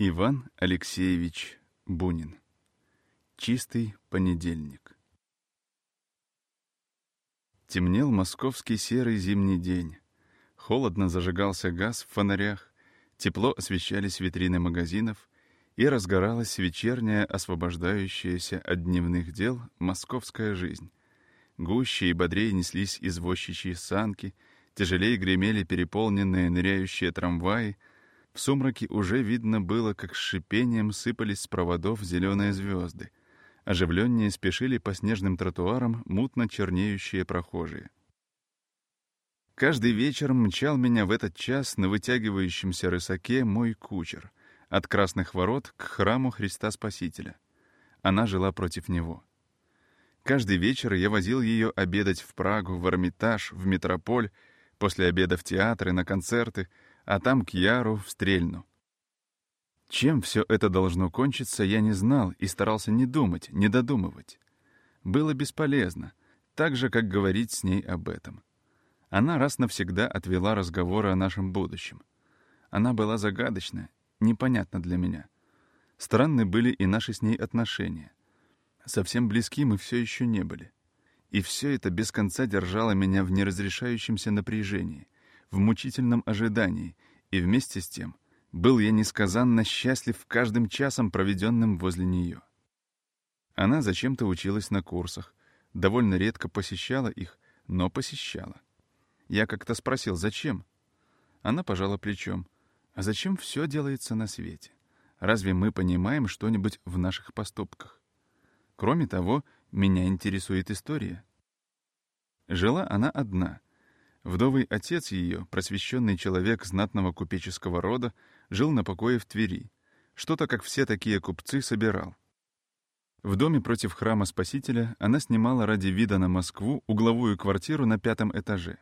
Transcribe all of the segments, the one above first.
Иван Алексеевич Бунин. Чистый понедельник. Темнел московский серый зимний день. Холодно зажигался газ в фонарях, тепло освещались витрины магазинов, и разгоралась вечерняя, освобождающаяся от дневных дел московская жизнь. Гуще и бодрее неслись извозчичьи санки, тяжелее гремели переполненные ныряющие трамваи, в сумраке уже видно было, как с шипением сыпались с проводов зеленые звезды. Оживленнее спешили по снежным тротуарам мутно чернеющие прохожие. Каждый вечер мчал меня в этот час на вытягивающемся рысаке мой кучер, от Красных Ворот к храму Христа Спасителя. Она жила против него. Каждый вечер я возил ее обедать в Прагу, в Эрмитаж, в Метрополь, после обеда в театры, на концерты — а там к Яру, в Стрельну. Чем все это должно кончиться, я не знал и старался не думать, не додумывать. Было бесполезно, так же, как говорить с ней об этом. Она раз навсегда отвела разговоры о нашем будущем. Она была загадочна, непонятна для меня. Странны были и наши с ней отношения. Совсем близки мы все еще не были. И все это без конца держало меня в неразрешающемся напряжении — в мучительном ожидании, и вместе с тем был я несказанно счастлив каждым часом, проведенным возле нее. Она зачем-то училась на курсах, довольно редко посещала их, но посещала. Я как-то спросил, зачем? Она пожала плечом. А зачем все делается на свете? Разве мы понимаем что-нибудь в наших поступках? Кроме того, меня интересует история. Жила она одна — Вдовый отец ее, просвещенный человек знатного купеческого рода, жил на покое в Твери. Что-то, как все такие купцы, собирал. В доме против храма Спасителя она снимала ради вида на Москву угловую квартиру на пятом этаже.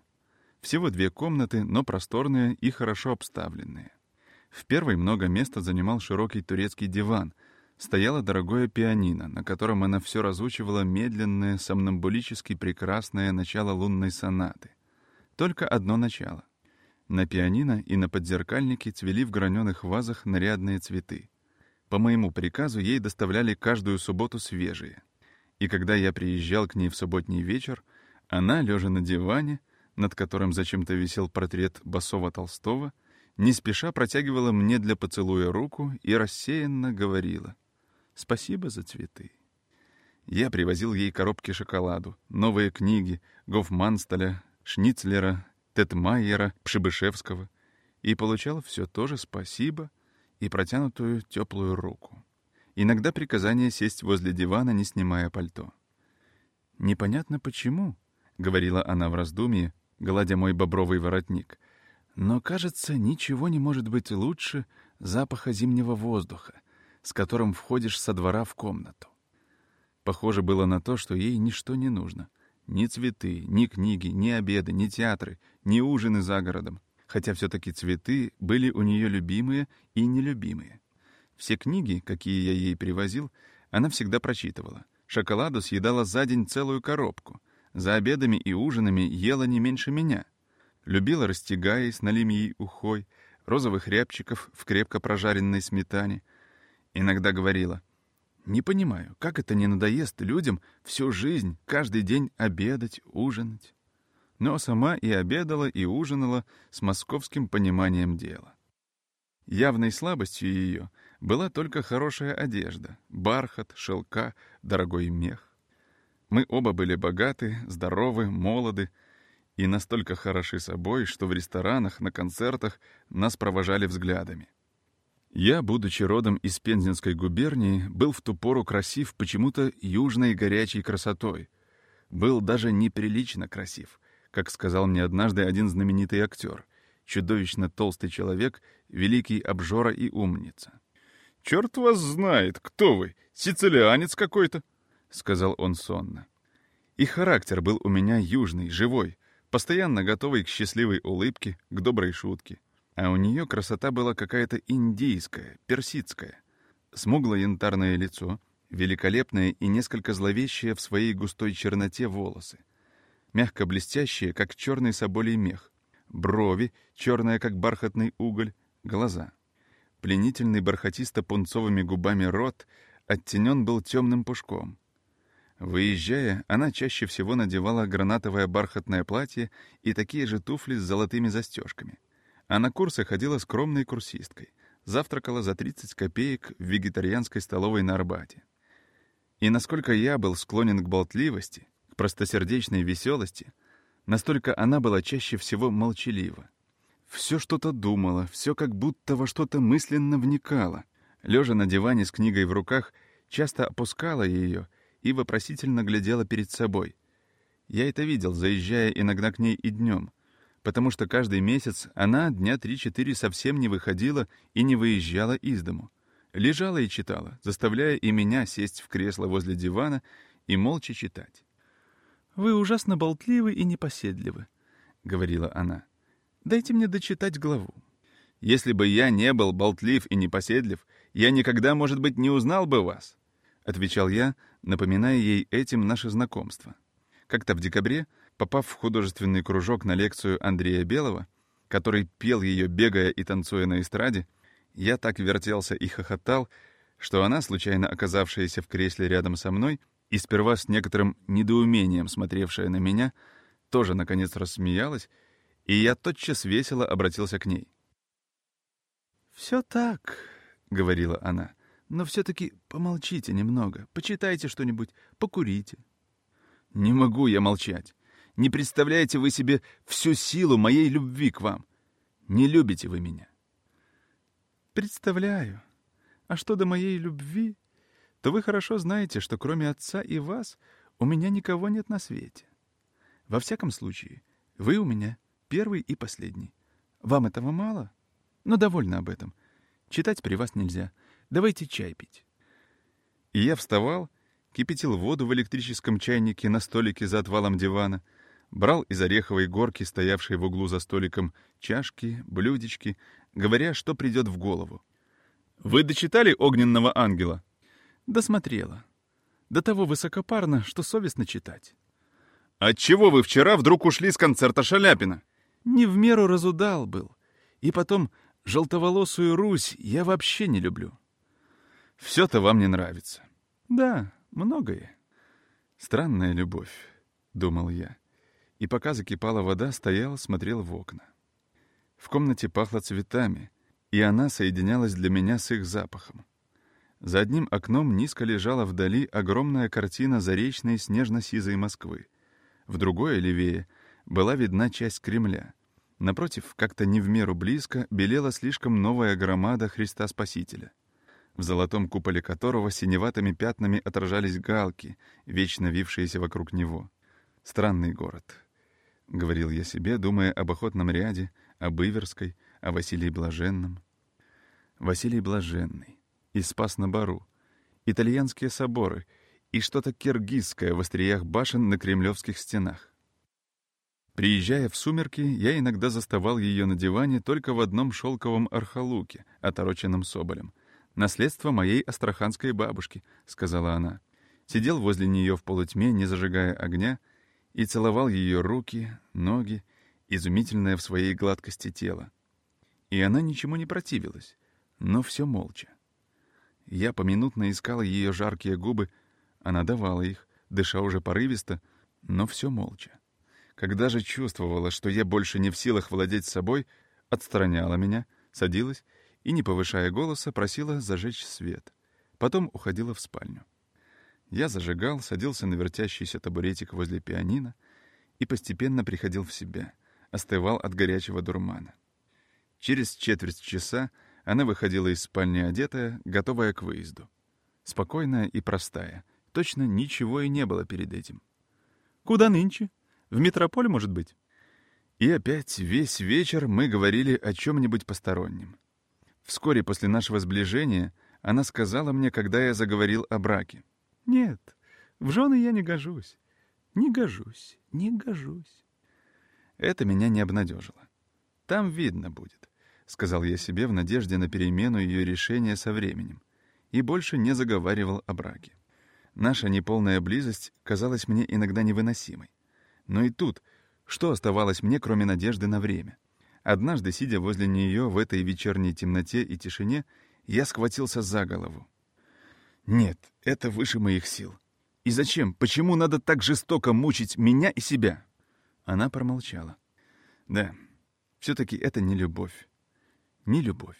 Всего две комнаты, но просторные и хорошо обставленные. В первой много места занимал широкий турецкий диван. Стояло дорогое пианино, на котором она все разучивала медленное, сомнамбулически прекрасное начало лунной сонаты. Только одно начало. На пианино и на подзеркальнике цвели в граненых вазах нарядные цветы. По моему приказу ей доставляли каждую субботу свежие. И когда я приезжал к ней в субботний вечер, она, лежа на диване, над которым зачем-то висел портрет Басова Толстого, не спеша протягивала мне для поцелуя руку и рассеянно говорила «Спасибо за цветы». Я привозил ей коробки шоколаду, новые книги Гофмансталя, Шницлера, Тетмайера, Пшибышевского и получал все то же спасибо и протянутую теплую руку. Иногда приказание сесть возле дивана, не снимая пальто. «Непонятно почему», — говорила она в раздумье, гладя мой бобровый воротник, «но, кажется, ничего не может быть лучше запаха зимнего воздуха, с которым входишь со двора в комнату». Похоже было на то, что ей ничто не нужно, ни цветы, ни книги, ни обеды, ни театры, ни ужины за городом. Хотя все-таки цветы были у нее любимые и нелюбимые. Все книги, какие я ей привозил, она всегда прочитывала. Шоколаду съедала за день целую коробку. За обедами и ужинами ела не меньше меня. Любила растягай с налимьей ухой, розовых рябчиков в крепко прожаренной сметане. Иногда говорила, не понимаю, как это не надоест людям всю жизнь, каждый день обедать, ужинать. Но сама и обедала, и ужинала с московским пониманием дела. Явной слабостью ее была только хорошая одежда, бархат, шелка, дорогой мех. Мы оба были богаты, здоровы, молоды и настолько хороши собой, что в ресторанах, на концертах нас провожали взглядами. Я, будучи родом из Пензенской губернии, был в ту пору красив почему-то южной горячей красотой. Был даже неприлично красив, как сказал мне однажды один знаменитый актер, чудовищно толстый человек, великий обжора и умница. «Черт вас знает, кто вы, сицилианец какой-то», — сказал он сонно. И характер был у меня южный, живой, постоянно готовый к счастливой улыбке, к доброй шутке. А у нее красота была какая-то индийская, персидская. Смуглое янтарное лицо, великолепное и несколько зловещее в своей густой черноте волосы. Мягко блестящие, как черный соболий мех. Брови, черные, как бархатный уголь, глаза. пленительный бархатисто-пунцовыми губами рот оттенен был темным пушком. Выезжая, она чаще всего надевала гранатовое бархатное платье и такие же туфли с золотыми застежками. А на курсы ходила скромной курсисткой. Завтракала за 30 копеек в вегетарианской столовой на Арбате. И насколько я был склонен к болтливости, к простосердечной веселости, настолько она была чаще всего молчалива. Все что-то думала, все как будто во что-то мысленно вникала. Лежа на диване с книгой в руках, часто опускала ее и вопросительно глядела перед собой. Я это видел, заезжая иногда к ней и днем, потому что каждый месяц она дня три-четыре совсем не выходила и не выезжала из дому. Лежала и читала, заставляя и меня сесть в кресло возле дивана и молча читать. «Вы ужасно болтливы и непоседливы», — говорила она. Дайте мне дочитать главу. Если бы я не был болтлив и непоседлив, я никогда, может быть, не узнал бы вас, — отвечал я, напоминая ей этим наше знакомство. Как-то в декабре, попав в художественный кружок на лекцию Андрея Белого, который пел ее, бегая и танцуя на эстраде, я так вертелся и хохотал, что она, случайно оказавшаяся в кресле рядом со мной и сперва с некоторым недоумением смотревшая на меня, тоже, наконец, рассмеялась и я тотчас весело обратился к ней. «Все так», — говорила она, — «но все-таки помолчите немного, почитайте что-нибудь, покурите». «Не могу я молчать. Не представляете вы себе всю силу моей любви к вам. Не любите вы меня». «Представляю. А что до моей любви, то вы хорошо знаете, что кроме отца и вас у меня никого нет на свете. Во всяком случае, вы у меня Первый и последний. Вам этого мало? Но довольно об этом. Читать при вас нельзя. Давайте чай пить. И я вставал, кипятил воду в электрическом чайнике на столике за отвалом дивана, брал из ореховой горки, стоявшей в углу за столиком, чашки, блюдечки, говоря, что придет в голову. «Вы дочитали «Огненного ангела»?» «Досмотрела. До того высокопарно, что совестно читать». «Отчего вы вчера вдруг ушли с концерта Шаляпина?» не в меру разудал был. И потом, желтоволосую Русь я вообще не люблю. Все-то вам не нравится. Да, многое. Странная любовь, — думал я. И пока закипала вода, стоял, смотрел в окна. В комнате пахло цветами, и она соединялась для меня с их запахом. За одним окном низко лежала вдали огромная картина заречной снежно-сизой Москвы. В другое, левее, была видна часть Кремля. Напротив, как-то не в меру близко, белела слишком новая громада Христа Спасителя, в золотом куполе которого синеватыми пятнами отражались галки, вечно вившиеся вокруг него. «Странный город», — говорил я себе, думая об охотном ряде, об Иверской, о Василии Блаженном. Василий Блаженный, и Спас на Бару, итальянские соборы и что-то киргизское в остриях башен на кремлевских стенах. Приезжая в сумерки, я иногда заставал ее на диване только в одном шелковом архалуке, отороченном соболем. «Наследство моей астраханской бабушки», — сказала она. Сидел возле нее в полутьме, не зажигая огня, и целовал ее руки, ноги, изумительное в своей гладкости тело. И она ничему не противилась, но все молча. Я поминутно искал ее жаркие губы, она давала их, дыша уже порывисто, но все молча. Когда же чувствовала, что я больше не в силах владеть собой, отстраняла меня, садилась и, не повышая голоса, просила зажечь свет. Потом уходила в спальню. Я зажигал, садился на вертящийся табуретик возле пианино и постепенно приходил в себя, остывал от горячего дурмана. Через четверть часа она выходила из спальни одетая, готовая к выезду. Спокойная и простая. Точно ничего и не было перед этим. «Куда нынче?» В метрополь, может быть?» И опять весь вечер мы говорили о чем-нибудь постороннем. Вскоре после нашего сближения она сказала мне, когда я заговорил о браке. «Нет, в жены я не гожусь. Не гожусь, не гожусь». Это меня не обнадежило. «Там видно будет», — сказал я себе в надежде на перемену ее решения со временем, и больше не заговаривал о браке. Наша неполная близость казалась мне иногда невыносимой. Но и тут, что оставалось мне, кроме надежды на время? Однажды, сидя возле нее в этой вечерней темноте и тишине, я схватился за голову. Нет, это выше моих сил. И зачем? Почему надо так жестоко мучить меня и себя? Она промолчала. Да, все-таки это не любовь. Не любовь.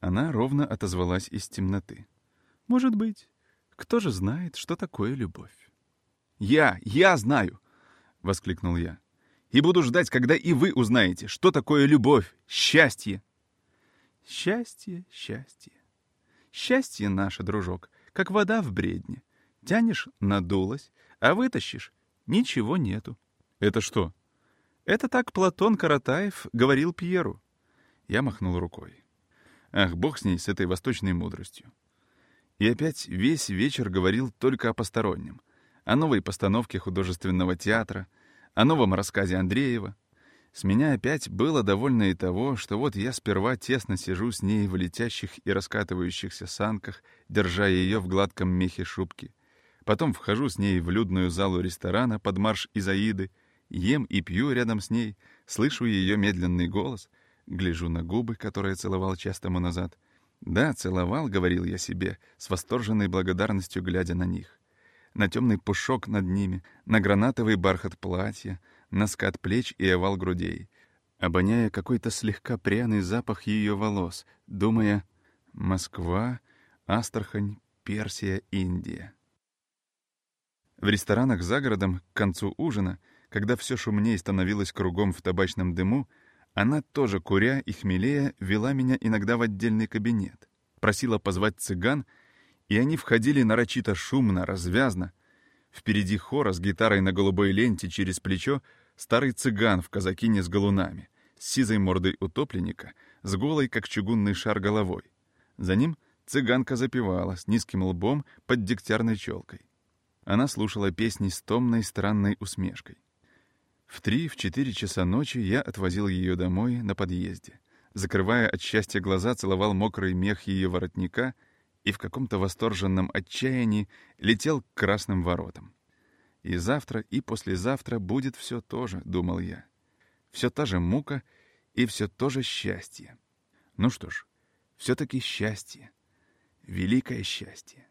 Она ровно отозвалась из темноты. Может быть. Кто же знает, что такое любовь? «Я, я знаю!» — воскликнул я. «И буду ждать, когда и вы узнаете, что такое любовь, счастье!» «Счастье, счастье. Счастье наше, дружок, как вода в бредне. Тянешь — надулась, а вытащишь — ничего нету». «Это что?» «Это так Платон Каратаев говорил Пьеру». Я махнул рукой. Ах, бог с ней, с этой восточной мудростью. И опять весь вечер говорил только о постороннем, о новой постановке художественного театра, о новом рассказе Андреева. С меня опять было довольно и того, что вот я сперва тесно сижу с ней в летящих и раскатывающихся санках, держа ее в гладком мехе шубки. Потом вхожу с ней в людную залу ресторана под марш Изаиды, ем и пью рядом с ней, слышу ее медленный голос, гляжу на губы, которые целовал час тому назад — да, целовал, говорил я себе, с восторженной благодарностью глядя на них. На темный пушок над ними, на гранатовый бархат платья, на скат плеч и овал грудей, обоняя какой-то слегка пряный запах ее волос, думая «Москва, Астрахань, Персия, Индия». В ресторанах за городом к концу ужина, когда все шумнее становилось кругом в табачном дыму, она тоже, куря и хмелея, вела меня иногда в отдельный кабинет. Просила позвать цыган, и они входили нарочито шумно, развязно. Впереди хора с гитарой на голубой ленте через плечо старый цыган в казакине с галунами, с сизой мордой утопленника, с голой, как чугунный шар, головой. За ним цыганка запевала с низким лбом под дегтярной челкой. Она слушала песни с томной странной усмешкой. В три, в четыре часа ночи я отвозил ее домой на подъезде. Закрывая от счастья глаза, целовал мокрый мех ее воротника и в каком-то восторженном отчаянии летел к красным воротам. И завтра, и послезавтра будет все то же, думал я. Все та же мука и все то же счастье. Ну что ж, все-таки счастье. Великое счастье.